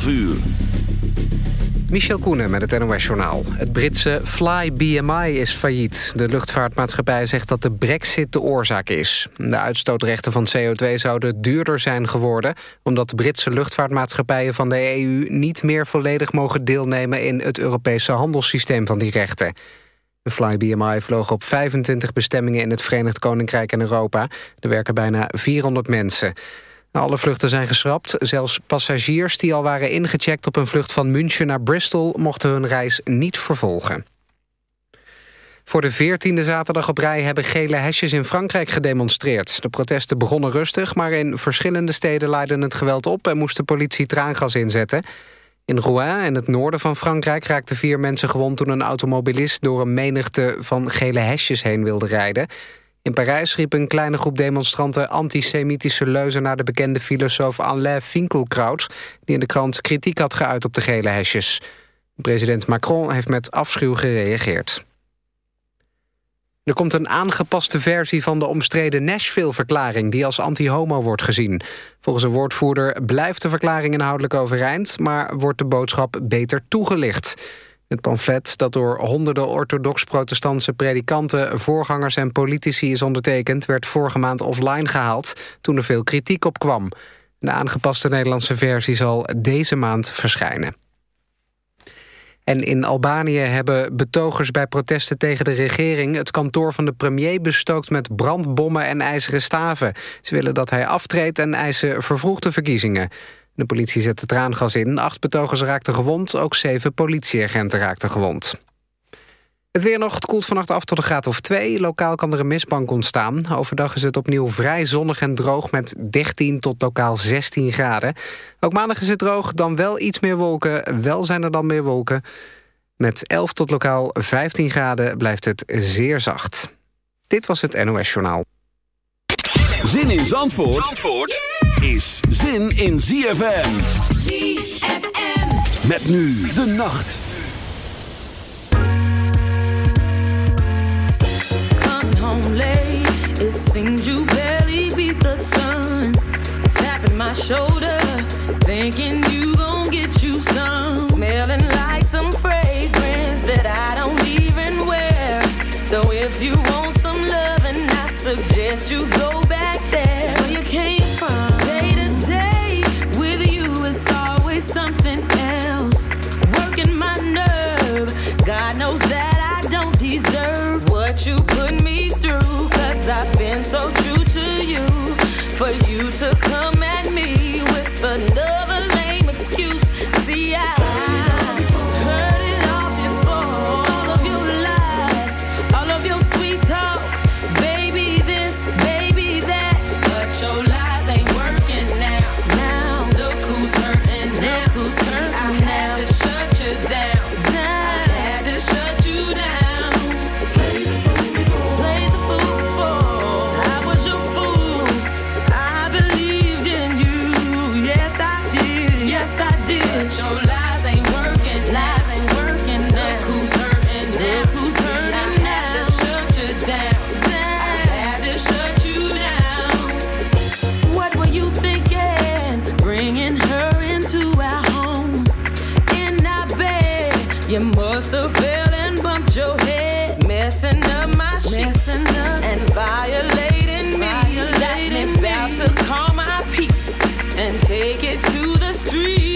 12 uur. Michel Koenen met het NOS-journaal. Het Britse Fly BMI is failliet. De luchtvaartmaatschappij zegt dat de brexit de oorzaak is. De uitstootrechten van CO2 zouden duurder zijn geworden... omdat Britse luchtvaartmaatschappijen van de EU... niet meer volledig mogen deelnemen in het Europese handelssysteem van die rechten. De Fly BMI vloog op 25 bestemmingen in het Verenigd Koninkrijk en Europa. Er werken bijna 400 mensen. Alle vluchten zijn geschrapt. Zelfs passagiers die al waren ingecheckt op een vlucht van München naar Bristol... mochten hun reis niet vervolgen. Voor de veertiende zaterdag op rij hebben gele hesjes in Frankrijk gedemonstreerd. De protesten begonnen rustig, maar in verschillende steden leidde het geweld op... en moest de politie traangas inzetten. In Rouen, in het noorden van Frankrijk, raakten vier mensen gewond... toen een automobilist door een menigte van gele hesjes heen wilde rijden. In Parijs riep een kleine groep demonstranten antisemitische leuzen... naar de bekende filosoof Alain Finkielkraut... die in de krant kritiek had geuit op de gele hesjes. President Macron heeft met afschuw gereageerd. Er komt een aangepaste versie van de omstreden Nashville-verklaring... die als anti-homo wordt gezien. Volgens een woordvoerder blijft de verklaring inhoudelijk overeind... maar wordt de boodschap beter toegelicht... Het pamflet dat door honderden orthodox-protestantse predikanten... voorgangers en politici is ondertekend... werd vorige maand offline gehaald toen er veel kritiek op kwam. De aangepaste Nederlandse versie zal deze maand verschijnen. En in Albanië hebben betogers bij protesten tegen de regering... het kantoor van de premier bestookt met brandbommen en ijzeren staven. Ze willen dat hij aftreedt en eisen vervroegde verkiezingen. De politie zette traangas in. Acht betogers raakten gewond. Ook zeven politieagenten raakten gewond. Het weer nog, het koelt vannacht af tot een graad of 2. Lokaal kan er een mistbank ontstaan. Overdag is het opnieuw vrij zonnig en droog met 13 tot lokaal 16 graden. Ook maandag is het droog, dan wel iets meer wolken. Wel zijn er dan meer wolken. Met 11 tot lokaal 15 graden blijft het zeer zacht. Dit was het NOS Journaal. Zin in Zandvoort, Zandvoort? is zin in ZFM. ZFM. Met nu de nacht. Come home late, it seems you barely beat the sun. Tapping my shoulder, thinking you gon' get you some. Smelling like some fragrance you must have fell and bumped your head, messing up my shit and violating me. Got me about to call my peace and take it to the streets.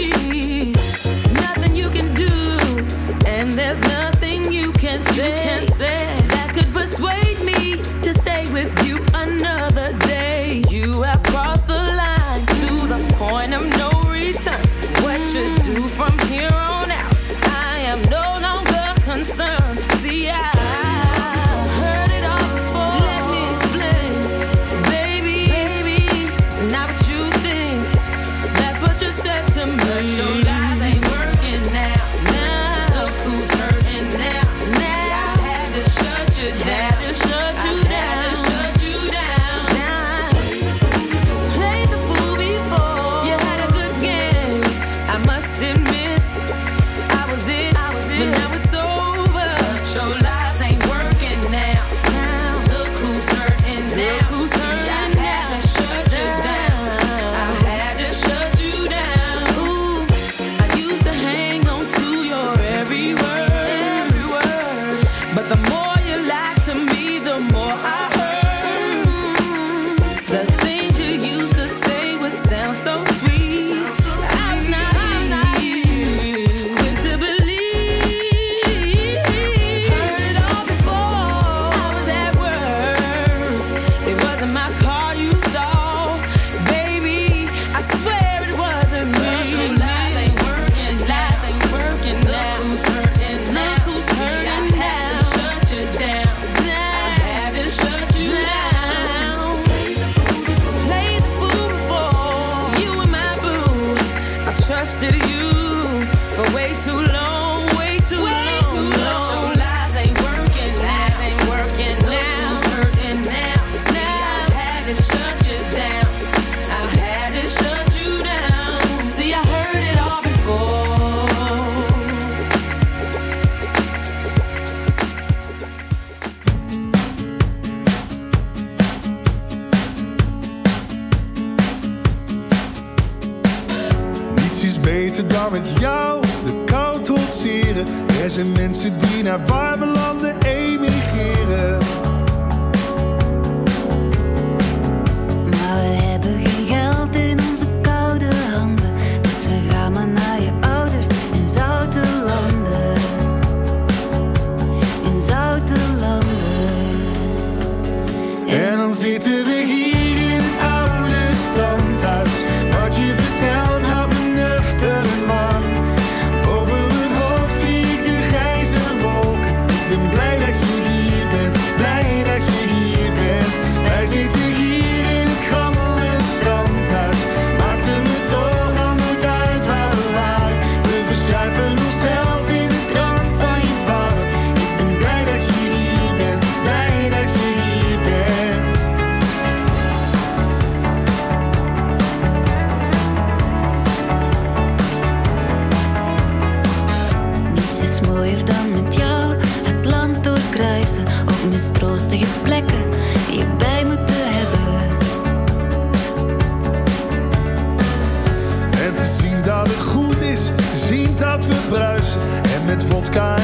sky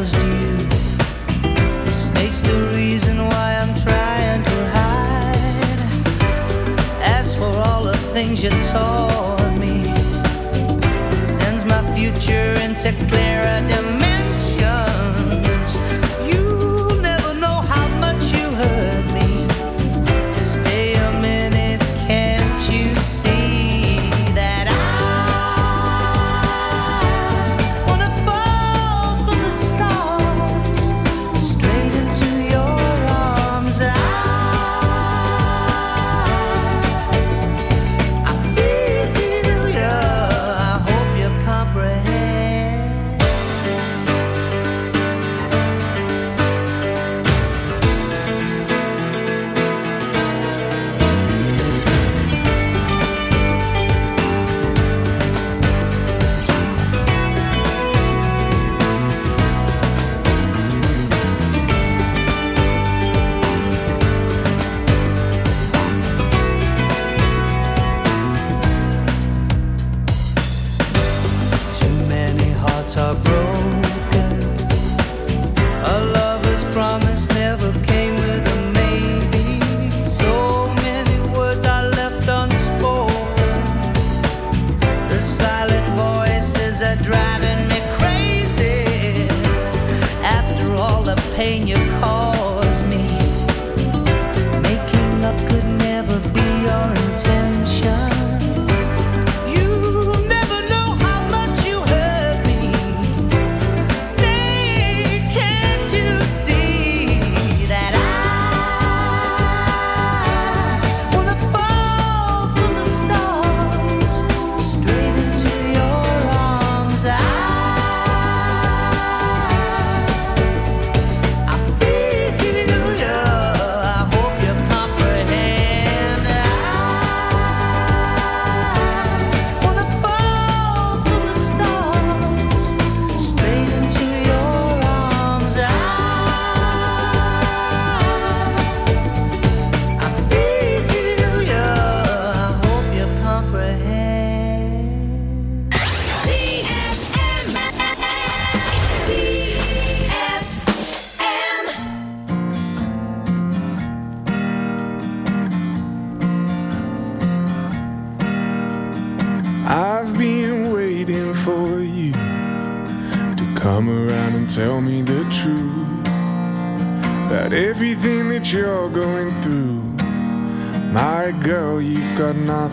caused you. Snake's the reason why I'm trying to hide. As for all the things you taught me, it sends my future into clearer dimensions.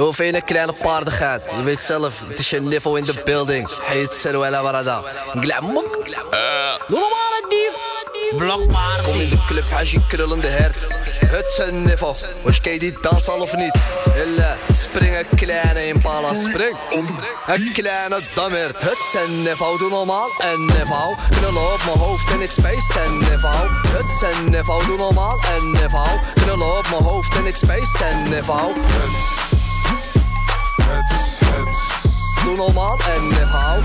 Heel veel kleine paardigheid. Je weet zelf, het is je niveau in de building. Heet Seruela Barada. Glamok. Normale dier. Blokpaard. Kom in de club, als je krullende hert. Het een niveau. Was je die dans al of niet? Hille, spring een kleine impala, spring. Een kleine dammert. Het een niveau, doe normaal. En niveau, knullen op mijn hoofd en ik space en niveau. Het een niveau, doe normaal. En niveau, knullen op mijn hoofd en ik space en niveau. Doe normaal en niveau.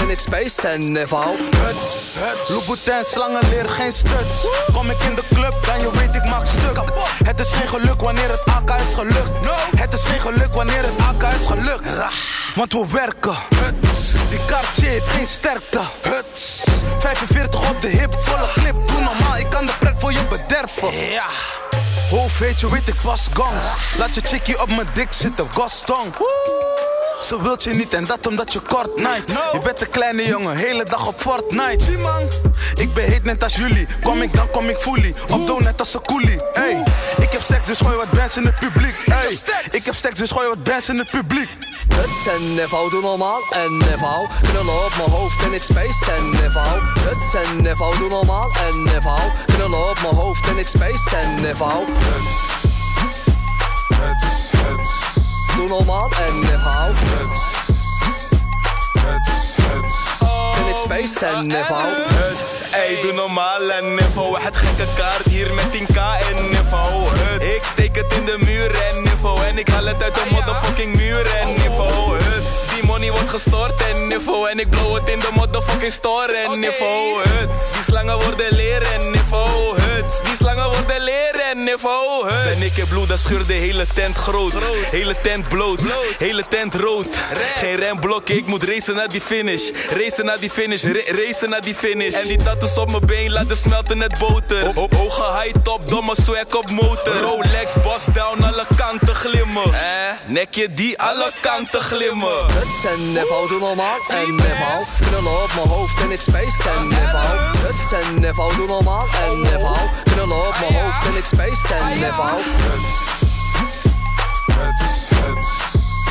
En ik space en niveau. Louboutin, slangen leren geen stuts. Kom ik in de club, dan je weet ik maak stuk. Het is geen geluk wanneer het AK is gelukt. Het is geen geluk wanneer het AK is gelukt. Want we werken. Die kaartje heeft geen sterkte. 45 op de hip, volle clip. Doe normaal, ik kan de pret voor je bederven. Ja. Hoofd weet je, pas gangs. Laat je chickie op mijn dik zitten, gastong. Ze wilt je niet en dat omdat je kort night. Je bent een kleine jongen, hele dag op Fortnite. Zie man, ik ben heet net als jullie. Kom ik dan kom ik fully. Op doe net als een coolie. Hey, ik heb seks dus gooi wat bands in het publiek. Hey, ik heb seks dus gooi wat bands in het publiek. Het is een niveau, doe normaal en niveau. Knullen op mijn hoofd en ik space en. Het is een niveau, doe normaal en niveau. Knullen op mijn hoofd en ik space en niveau. Doe normaal en niveau. En ik space en niveau. Huts, ey, doe normaal en niveau. Het gekke kaart hier met 10k en niveau. Huts. Ik steek het in de muur en niveau. En ik haal het uit de motherfucking muur en niveau. Huts. Die money wordt gestort en niveau. En ik blow het in de motherfucking store en niveau. Huts. Die slangen worden leren en niveau. Huts. Die slangen worden leren en niveau. Huts. Ben ik in bloed, dan scheur de hele tent groot. Hele tent bloot. Hele tent rood. Geen remblok, ik moet racen naar die finish. Racen naar die finish. Ra- racen naar die finish. En die tattoos op mijn been laten smelten net boter. Ho- ho- Hoge high top, domme swag op motor. Rolex, boss down, alle kanten glimmen. Eh, nekje die alle kanten glimmen. Het is een niveau, doe normaal en niveau. Knullen op mijn hoofd en ik space en niveau. Het is een niveau, doe normaal en niveau. Knullen op mijn hoofd en ik space en niveau.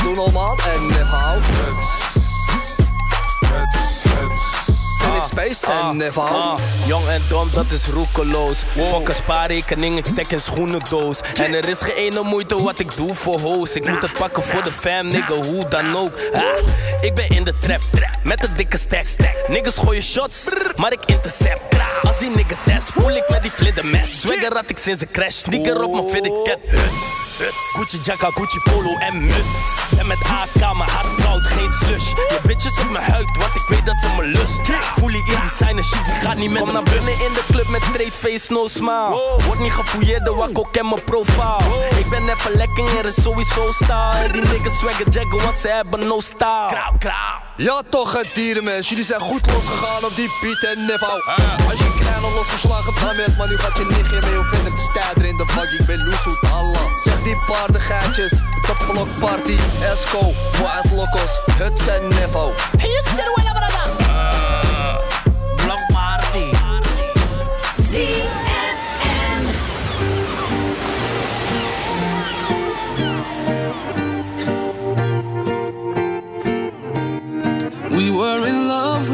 Doe normaal en niveau. En ik space en niveau. Ah, jong en dom, dat is roekeloos. Fuck een spaarrekening, ik stek een schoenendoos. En er is geen ene moeite wat ik doe voor hoes. Ik moet het pakken voor de fam, nigga, hoe dan ook. Ah, ik ben in de trap, met een dikke stack. Niggas gooien shots, maar ik intercept. Als die nigga test, voel ik met die vliddermes. Swagger had ik sinds de crash, sneaker op mijn fitted cat. Huts, huts. Gucci jacka, Gucci polo en muts. En met AK, mijn hart koud, geen slush. Je bitches op mijn huid, want ik weet dat ze me lust. Voel je in designer shit, die gaat niet met Kom naar binnen in de club met straight face, no smile. Word niet gefouilleerd, de wakko ken mijn profile. Ik ben even lekker, er is sowieso style. Die niggas swagger jaggen, want ze hebben no style. Krauw, krauw. Ja toch het dierenmens, jullie zijn goed losgegaan op die beat en niveau Als je kleine losgeslagen dan bent, maar nu gaat je nichtje mee hoe ik sta er in de vak Ik ben loesoet, Allah Zeg die paardengeitjes, de blokparty, Esco, Wild Locos, het zijn niveau Hey, het er wel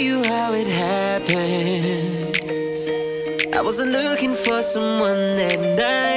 you how it happened. I wasn't looking for someone that night.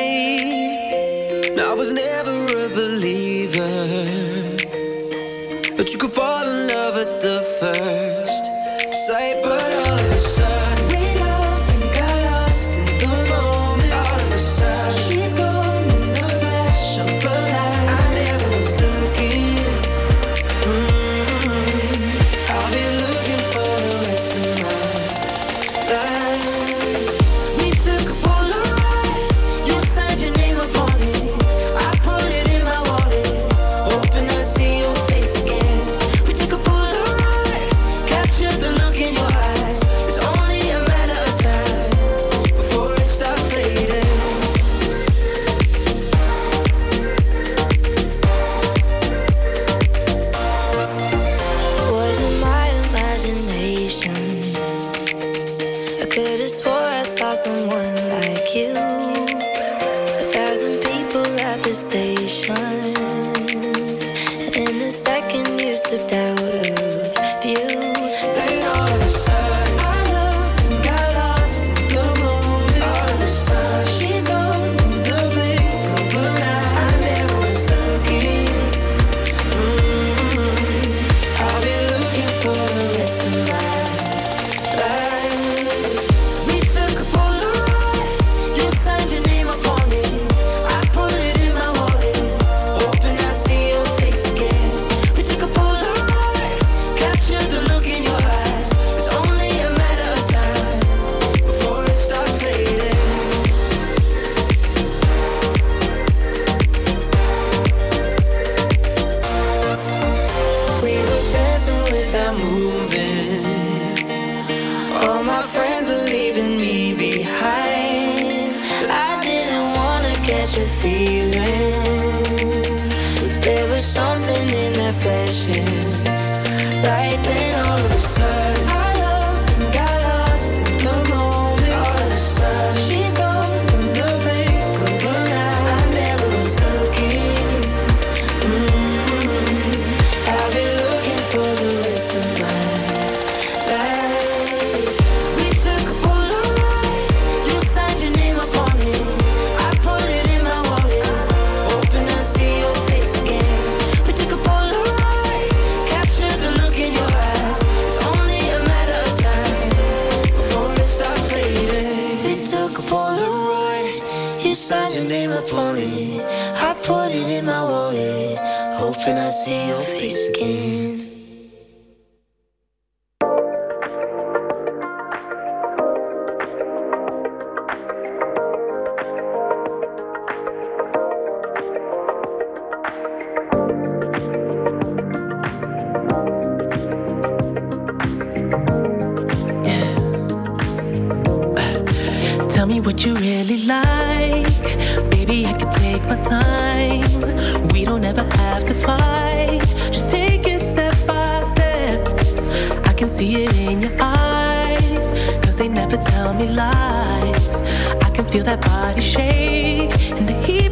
tell me lies. I can feel that body shake and the heat.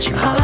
情话